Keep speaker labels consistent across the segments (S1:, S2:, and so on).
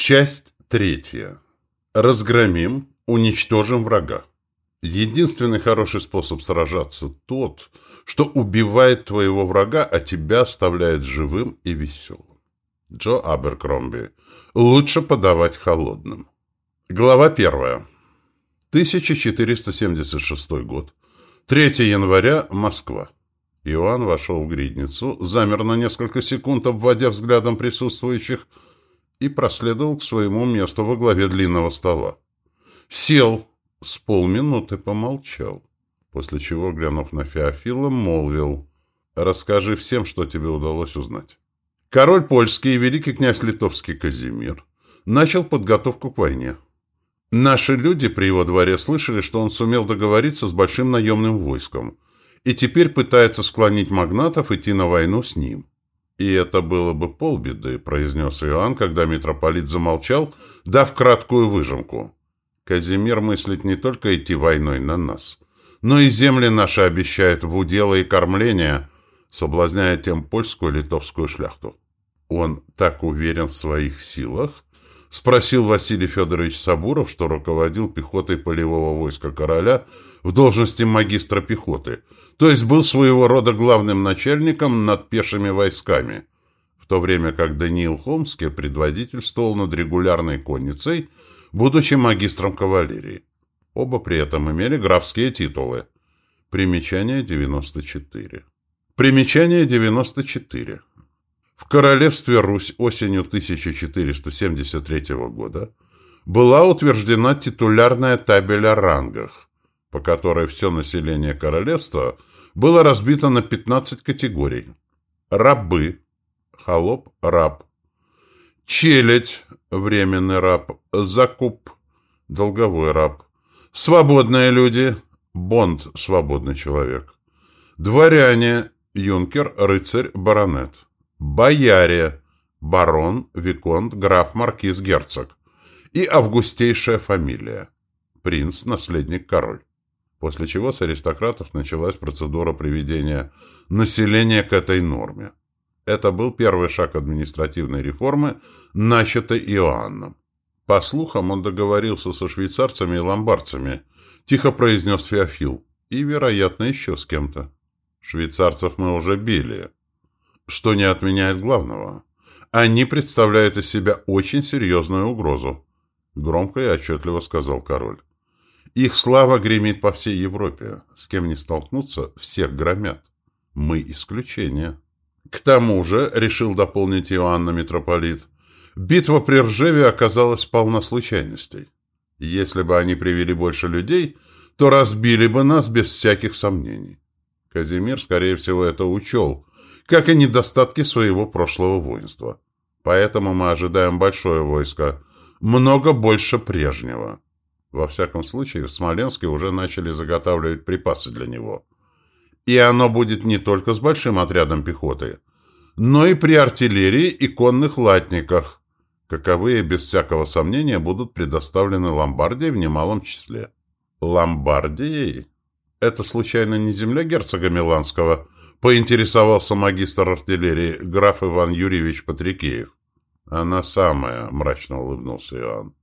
S1: Часть третья. Разгромим, уничтожим врага. Единственный хороший способ сражаться тот, что убивает твоего врага, а тебя оставляет живым и веселым. Джо Аберкромби. Лучше подавать холодным. Глава первая. 1476 год. 3 января. Москва. Иоанн вошел в гридницу, замер на несколько секунд, обводя взглядом присутствующих, и проследовал к своему месту во главе длинного стола. Сел, с полминуты помолчал, после чего, глянув на Феофила, молвил «Расскажи всем, что тебе удалось узнать». Король польский и великий князь литовский Казимир начал подготовку к войне. Наши люди при его дворе слышали, что он сумел договориться с большим наемным войском и теперь пытается склонить магнатов идти на войну с ним. «И это было бы полбеды», — произнес Иоанн, когда митрополит замолчал, дав краткую выжимку. «Казимир мыслит не только идти войной на нас, но и земли наши обещает в удело и кормление, соблазняя тем польскую и литовскую шляхту». «Он так уверен в своих силах?» — спросил Василий Федорович Сабуров, что руководил пехотой полевого войска короля в должности магистра пехоты — то есть был своего рода главным начальником над пешими войсками, в то время как Даниил Холмский предводительствовал над регулярной конницей, будучи магистром кавалерии. Оба при этом имели графские титулы. Примечание 94. Примечание 94. В королевстве Русь осенью 1473 года была утверждена титулярная табель о рангах, по которой все население королевства – было разбито на 15 категорий. Рабы, холоп, раб. Челядь, временный раб. Закуп, долговой раб. Свободные люди, бонд, свободный человек. Дворяне, юнкер, рыцарь, баронет. Бояре, барон, виконт, граф, маркиз, герцог. И августейшая фамилия. Принц, наследник, король после чего с аристократов началась процедура приведения населения к этой норме. Это был первый шаг административной реформы, начатой Иоанном. По слухам, он договорился со швейцарцами и ломбардцами, тихо произнес Феофил, и, вероятно, еще с кем-то. Швейцарцев мы уже били, что не отменяет главного. Они представляют из себя очень серьезную угрозу, громко и отчетливо сказал король. Их слава гремит по всей Европе. С кем не столкнуться, всех громят. Мы исключение. К тому же, решил дополнить Иоанна митрополит, битва при Ржеве оказалась полна случайностей. Если бы они привели больше людей, то разбили бы нас без всяких сомнений. Казимир, скорее всего, это учел, как и недостатки своего прошлого воинства. Поэтому мы ожидаем большое войско, много больше прежнего. Во всяком случае, в Смоленске уже начали заготавливать припасы для него. И оно будет не только с большим отрядом пехоты, но и при артиллерии и конных латниках, каковые, без всякого сомнения, будут предоставлены Ломбардии в немалом числе. Ломбардией? Это, случайно, не земля герцога Миланского? Поинтересовался магистр артиллерии граф Иван Юрьевич Патрикеев. Она самая, мрачно улыбнулся Иоанн.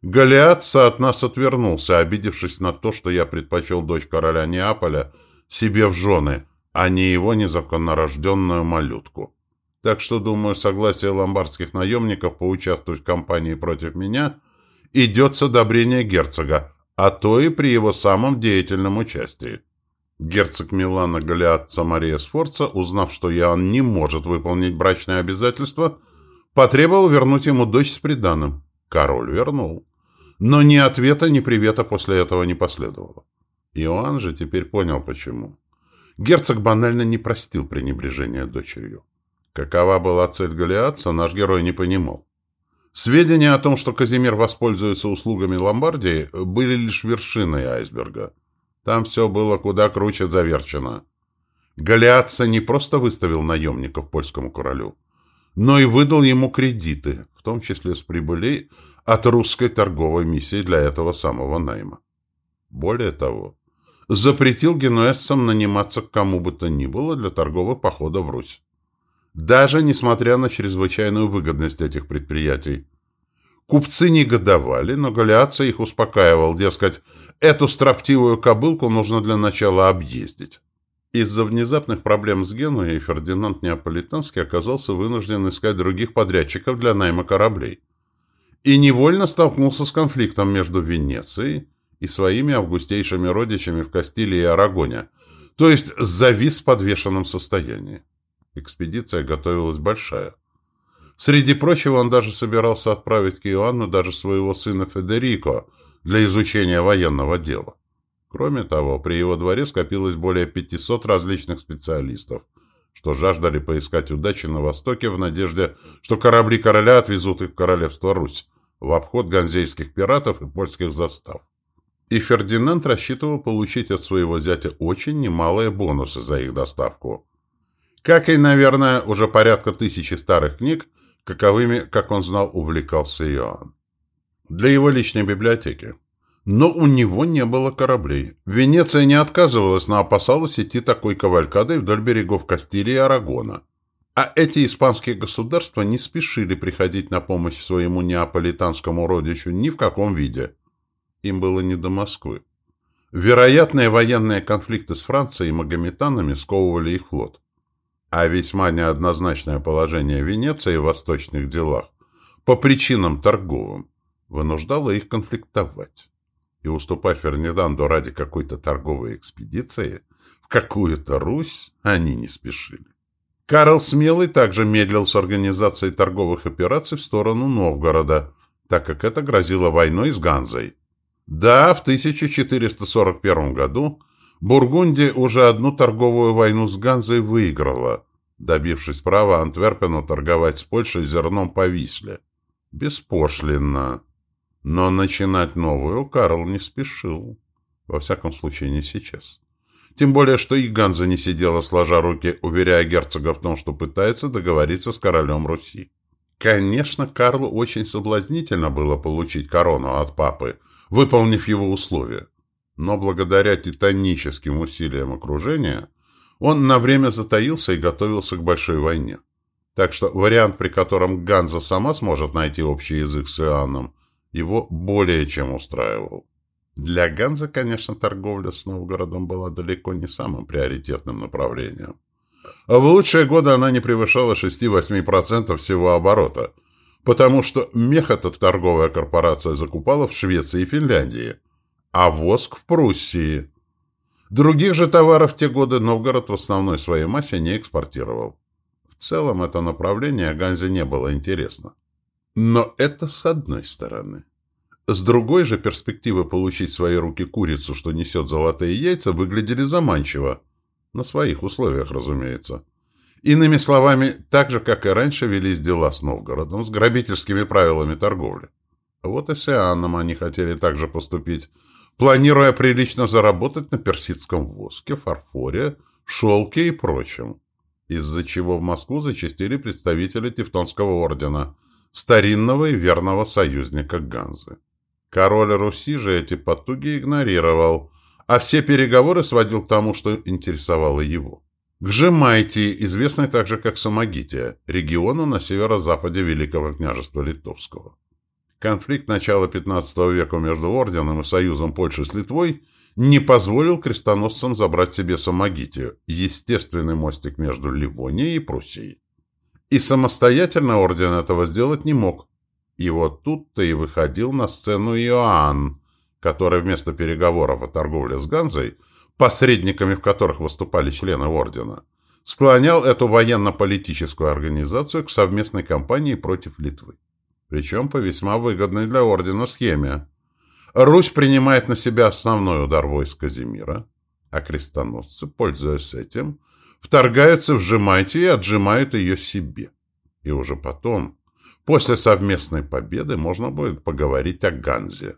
S1: Голиатца от нас отвернулся, обидевшись на то, что я предпочел дочь короля Неаполя себе в жены, а не его незаконнорожденную малютку. Так что, думаю, согласие ломбардских наемников поучаствовать в кампании против меня идет с одобрения герцога, а то и при его самом деятельном участии. Герцог Милана Галиатца Мария Сфорца, узнав, что Иоанн не может выполнить брачное обязательство, потребовал вернуть ему дочь с приданым. Король вернул. Но ни ответа, ни привета после этого не последовало. Иоанн же теперь понял, почему. Герцог банально не простил пренебрежения дочерью. Какова была цель Голиатца, наш герой не понимал. Сведения о том, что Казимир воспользуется услугами Ломбардии, были лишь вершиной айсберга. Там все было куда круче заверчено. Голиатца не просто выставил наемников польскому королю, но и выдал ему кредиты, в том числе с прибылей от русской торговой миссии для этого самого найма. Более того, запретил генуэзцам наниматься к кому бы то ни было для торговых походов в Русь. Даже несмотря на чрезвычайную выгодность этих предприятий. Купцы негодовали, но Галиаца их успокаивал, дескать, эту строптивую кобылку нужно для начала объездить. Из-за внезапных проблем с Генуей Фердинанд Неаполитанский оказался вынужден искать других подрядчиков для найма кораблей. И невольно столкнулся с конфликтом между Венецией и своими августейшими родичами в Кастилии и Арагоне, то есть завис в подвешенном состоянии. Экспедиция готовилась большая. Среди прочего, он даже собирался отправить к Иоанну даже своего сына Федерико для изучения военного дела. Кроме того, при его дворе скопилось более 500 различных специалистов, что жаждали поискать удачи на Востоке в надежде, что корабли короля отвезут их в королевство Русь, в обход ганзейских пиратов и польских застав. И Фердинанд рассчитывал получить от своего зятя очень немалые бонусы за их доставку. Как и, наверное, уже порядка тысячи старых книг, каковыми, как он знал, увлекался Иоанн. Для его личной библиотеки. Но у него не было кораблей. Венеция не отказывалась, но опасалась идти такой кавалькадой вдоль берегов Кастилии и Арагона. А эти испанские государства не спешили приходить на помощь своему неаполитанскому родичу ни в каком виде. Им было не до Москвы. Вероятные военные конфликты с Францией и магометанами сковывали их флот а весьма неоднозначное положение Венеции в восточных делах по причинам торговым вынуждало их конфликтовать. И уступать Фердинанду ради какой-то торговой экспедиции в какую-то Русь они не спешили. Карл Смелый также медлил с организацией торговых операций в сторону Новгорода, так как это грозило войной с Ганзой. Да, в 1441 году Бургундия уже одну торговую войну с Ганзой выиграла, добившись права Антверпену торговать с Польшей зерном по Висле. Беспошлинно. Но начинать новую Карл не спешил. Во всяком случае, не сейчас. Тем более, что и Ганза не сидела сложа руки, уверяя герцога в том, что пытается договориться с королем Руси. Конечно, Карлу очень соблазнительно было получить корону от папы, выполнив его условия но благодаря титаническим усилиям окружения он на время затаился и готовился к большой войне. Так что вариант, при котором Ганза сама сможет найти общий язык с Иоанном, его более чем устраивал. Для Ганзы, конечно, торговля с Новгородом была далеко не самым приоритетным направлением. А в лучшие годы она не превышала 6-8% всего оборота, потому что мех эта торговая корпорация закупала в Швеции и Финляндии – а воск в Пруссии. Других же товаров в те годы Новгород в основной своей массе не экспортировал. В целом это направление Ганзе не было интересно. Но это с одной стороны. С другой же перспективы получить в свои руки курицу, что несет золотые яйца, выглядели заманчиво. На своих условиях, разумеется. Иными словами, так же, как и раньше, велись дела с Новгородом, с грабительскими правилами торговли. Вот и с Иоанном они хотели также поступить – планируя прилично заработать на персидском воске, фарфоре, шелке и прочем, из-за чего в Москву зачастили представители Тевтонского ордена, старинного и верного союзника Ганзы. Король Руси же эти потуги игнорировал, а все переговоры сводил к тому, что интересовало его. К Жемайтии, известной также как Самогития, региону на северо-западе Великого княжества Литовского. Конфликт начала XV века между Орденом и Союзом Польши с Литвой не позволил крестоносцам забрать себе Самогитию, естественный мостик между Ливонией и Пруссией. И самостоятельно Орден этого сделать не мог. И вот тут-то и выходил на сцену Иоанн, который вместо переговоров о торговле с Ганзой, посредниками в которых выступали члены Ордена, склонял эту военно-политическую организацию к совместной кампании против Литвы причем по весьма выгодной для ордена схеме. Русь принимает на себя основной удар войск Казимира, а крестоносцы, пользуясь этим, вторгаются в Жемайте и отжимают ее себе. И уже потом, после совместной победы, можно будет поговорить о Ганзе.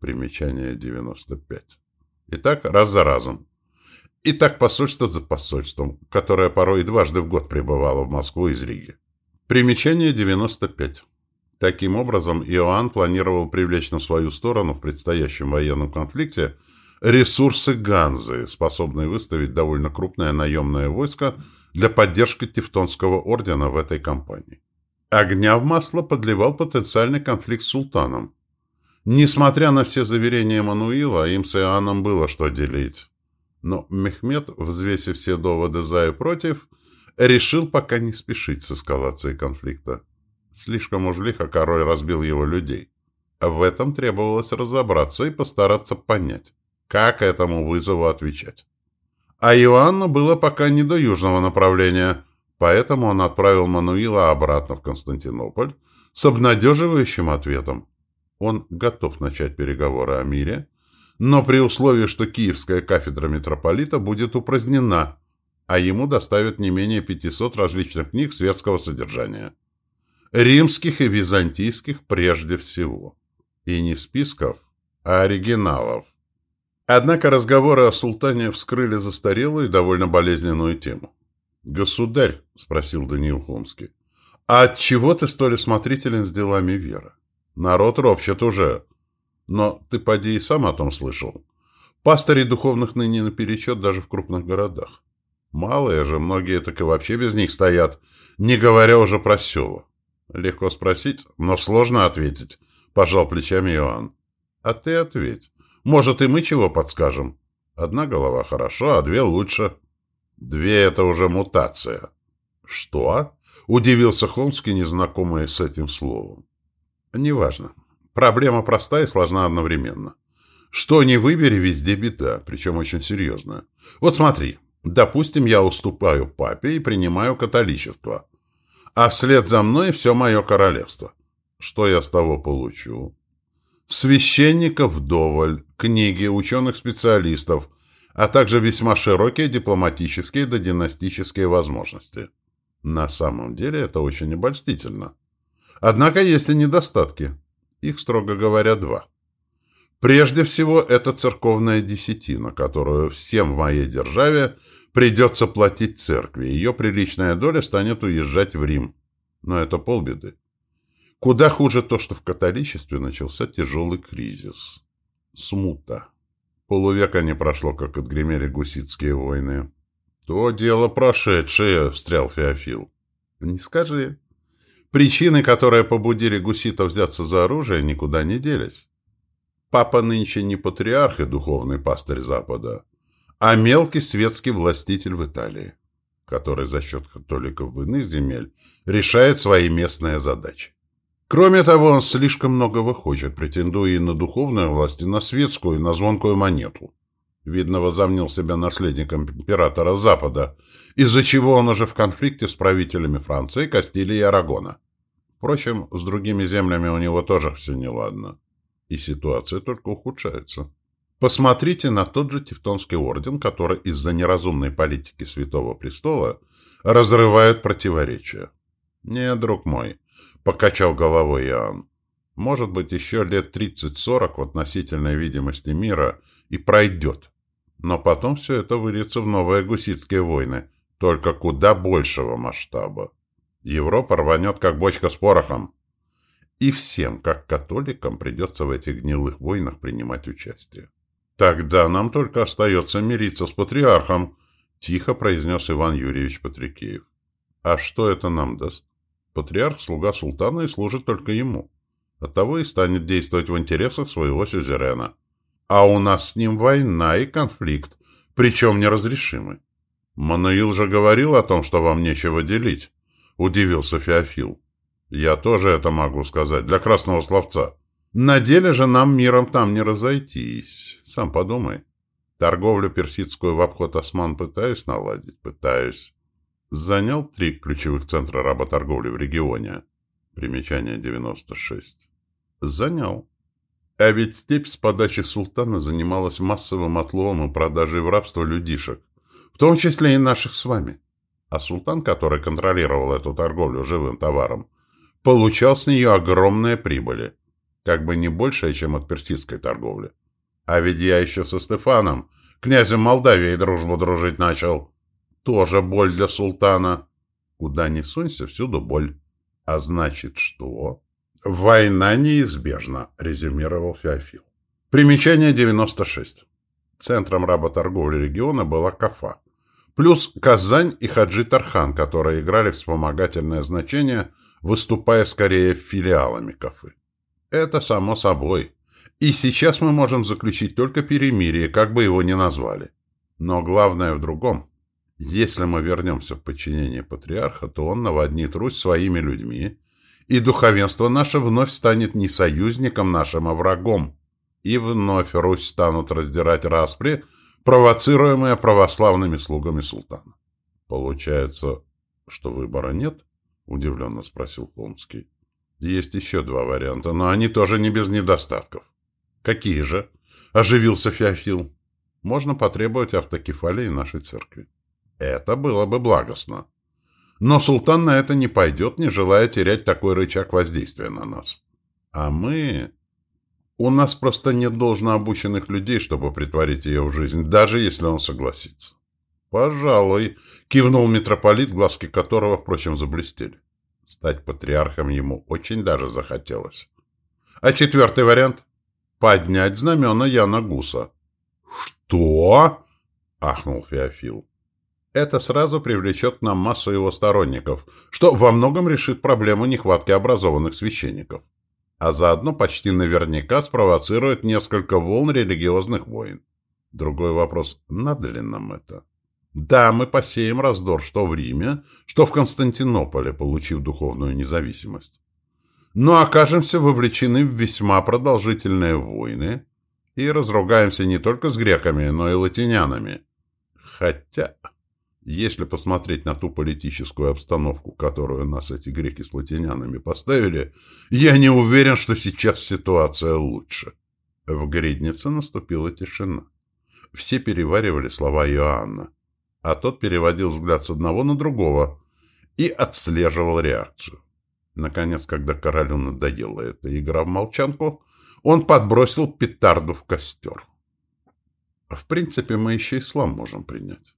S1: Примечание 95. Итак, раз за разом. И так посольство за посольством, которое порой и дважды в год прибывало в Москву из Риги. Примечание 95. Таким образом, Иоанн планировал привлечь на свою сторону в предстоящем военном конфликте ресурсы Ганзы, способные выставить довольно крупное наемное войско для поддержки Тевтонского ордена в этой кампании. Огня в масло подливал потенциальный конфликт с султаном. Несмотря на все заверения Мануила, им с Иоанном было что делить. Но Мехмед, взвесив все доводы за и против, решил пока не спешить с эскалацией конфликта. Слишком уж лихо король разбил его людей. В этом требовалось разобраться и постараться понять, как этому вызову отвечать. А Иоанну было пока не до южного направления, поэтому он отправил Мануила обратно в Константинополь с обнадеживающим ответом. Он готов начать переговоры о мире, но при условии, что Киевская кафедра митрополита будет упразднена, а ему доставят не менее 500 различных книг светского содержания. Римских и византийских прежде всего. И не списков, а оригиналов. Однако разговоры о султане вскрыли застарелую и довольно болезненную тему. «Государь», — спросил Даниил Хомский, — «а от чего ты столь осмотрителен с делами веры? Народ ропщет уже. Но ты, поди, и сам о том слышал. Пастырей духовных ныне наперечет даже в крупных городах. Малые же, многие так и вообще без них стоят, не говоря уже про села. Легко спросить, но сложно ответить, пожал плечами Иоанн. А ты ответь. Может, и мы чего подскажем? Одна голова хорошо, а две лучше. Две — это уже мутация. Что? Удивился Холмский, незнакомый с этим словом. Неважно. Проблема простая и сложна одновременно. Что не выбери, везде беда, причем очень серьезная. Вот смотри, допустим, я уступаю папе и принимаю католичество, а вслед за мной все мое королевство. Что я с того получу? Священников вдоволь, книги, ученых-специалистов, а также весьма широкие дипломатические да династические возможности. На самом деле это очень обольстительно. Однако есть и недостатки. Их, строго говоря, два. Прежде всего, это церковная десятина, которую всем в моей державе придется платить церкви. Ее приличная доля станет уезжать в Рим. Но это полбеды. Куда хуже то, что в католичестве начался тяжелый кризис. Смута. Полувека не прошло, как отгремели гуситские войны. «То дело прошедшее», — встрял Феофил. «Не скажи», Причины, которые побудили гуситов взяться за оружие, никуда не делись. Папа нынче не патриарх и духовный пастырь Запада, а мелкий светский властитель в Италии, который за счет католиков в иных земель решает свои местные задачи. Кроме того, он слишком многого хочет, претендуя и на духовную власть, и на светскую, и на звонкую монету. Видно, возомнил себя наследником императора Запада, из-за чего он уже в конфликте с правителями Франции, Кастилии и Арагона. Впрочем, с другими землями у него тоже все неладно. И ситуация только ухудшается. Посмотрите на тот же Тевтонский орден, который из-за неразумной политики Святого Престола разрывает противоречия. «Не, друг мой», — покачал головой Иоанн, «может быть, еще лет 30-40 в относительной видимости мира и пройдет. Но потом все это выльется в новые гуситские войны, только куда большего масштаба. Европа рванет, как бочка с порохом. И всем, как католикам, придется в этих гнилых войнах принимать участие. Тогда нам только остается мириться с патриархом, тихо произнес Иван Юрьевич Патрикеев. А что это нам даст? Патриарх – слуга султана и служит только ему. Оттого и станет действовать в интересах своего сюзерена. А у нас с ним война и конфликт, причем неразрешимый. Мануил же говорил о том, что вам нечего делить, удивился Феофил. Я тоже это могу сказать, для красного словца. На деле же нам миром там не разойтись. Сам подумай. Торговлю персидскую в обход осман пытаюсь наладить? Пытаюсь. Занял три ключевых центра работорговли в регионе. Примечание 96. Занял. А ведь степь с подачи султана занималась массовым отловом и продажей в рабство людишек, в том числе и наших с вами. А султан, который контролировал эту торговлю живым товаром, получал с нее огромные прибыли, как бы не большее, чем от персидской торговли. А ведь я еще со Стефаном, князем Молдавии, дружбу дружить начал. Тоже боль для султана. Куда ни сунься, всюду боль. А значит, что? «Война неизбежна», — резюмировал Феофил. Примечание 96. Центром работорговли региона была Кафа. Плюс Казань и Хаджи Тархан, которые играли вспомогательное значение выступая скорее филиалами кафе. Это само собой. И сейчас мы можем заключить только перемирие, как бы его ни назвали. Но главное в другом. Если мы вернемся в подчинение патриарха, то он наводнит Русь своими людьми, и духовенство наше вновь станет не союзником нашим, а врагом. И вновь Русь станут раздирать распри, провоцируемые православными слугами султана. Получается, что выбора нет? Удивленно спросил Холмский. Есть еще два варианта, но они тоже не без недостатков. Какие же? Оживился Феофил. Можно потребовать автокефалии нашей церкви. Это было бы благостно. Но султан на это не пойдет, не желая терять такой рычаг воздействия на нас. А мы... У нас просто нет должно обученных людей, чтобы притворить ее в жизнь, даже если он согласится. «Пожалуй», — кивнул митрополит, глазки которого, впрочем, заблестели. Стать патриархом ему очень даже захотелось. А четвертый вариант? Поднять знамена Яна Гуса. «Что?» — ахнул Феофил. Это сразу привлечет к нам массу его сторонников, что во многом решит проблему нехватки образованных священников. А заодно почти наверняка спровоцирует несколько волн религиозных войн. Другой вопрос, надо ли нам это? Да, мы посеем раздор что в Риме, что в Константинополе, получив духовную независимость. Но окажемся вовлечены в весьма продолжительные войны и разругаемся не только с греками, но и латинянами. Хотя, если посмотреть на ту политическую обстановку, которую нас эти греки с латинянами поставили, я не уверен, что сейчас ситуация лучше. В гриднице наступила тишина. Все переваривали слова Иоанна а тот переводил взгляд с одного на другого и отслеживал реакцию. Наконец, когда королю надоела эта игра в молчанку, он подбросил петарду в костер. В принципе, мы еще ислам можем принять.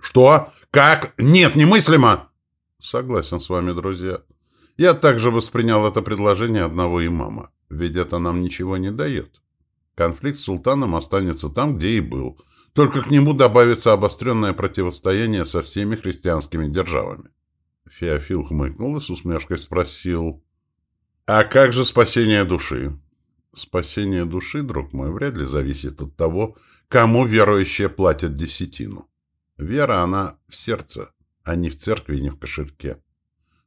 S1: Что? Как? Нет, немыслимо! Согласен с вами, друзья. Я также воспринял это предложение одного имама, ведь это нам ничего не дает. Конфликт с султаном останется там, где и был – только к нему добавится обостренное противостояние со всеми христианскими державами. Феофил хмыкнул и с усмешкой спросил, «А как же спасение души?» «Спасение души, друг мой, вряд ли зависит от того, кому верующие платят десятину. Вера, она в сердце, а не в церкви не в кошельке.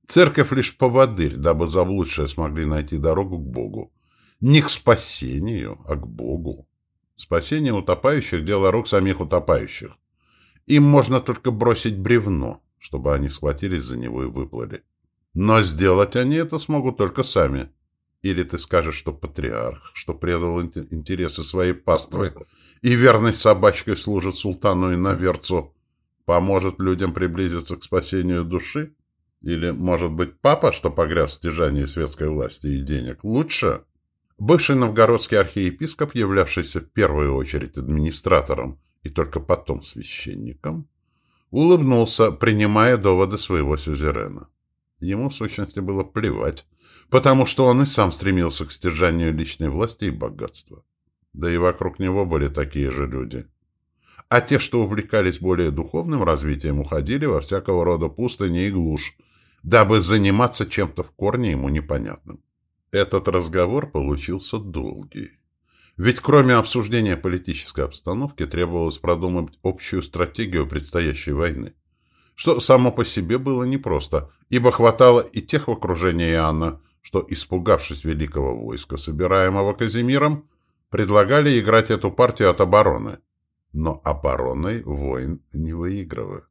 S1: Церковь лишь поводырь, дабы заблудшие смогли найти дорогу к Богу. Не к спасению, а к Богу. Спасение утопающих – дело рук самих утопающих. Им можно только бросить бревно, чтобы они схватились за него и выплыли. Но сделать они это смогут только сами. Или ты скажешь, что патриарх, что предал интересы своей паствы и верной собачкой служит султану и наверцу, поможет людям приблизиться к спасению души? Или, может быть, папа, что погряз в стяжании светской власти и денег, лучше? Бывший новгородский архиепископ, являвшийся в первую очередь администратором и только потом священником, улыбнулся, принимая доводы своего сюзерена. Ему, в сущности, было плевать, потому что он и сам стремился к стяжанию личной власти и богатства. Да и вокруг него были такие же люди. А те, что увлекались более духовным развитием, уходили во всякого рода пустыни и глушь, дабы заниматься чем-то в корне ему непонятным. Этот разговор получился долгий. Ведь кроме обсуждения политической обстановки требовалось продумать общую стратегию предстоящей войны. Что само по себе было непросто, ибо хватало и тех в окружении Иоанна, что, испугавшись великого войска, собираемого Казимиром, предлагали играть эту партию от обороны. Но обороной войн не выигрывают.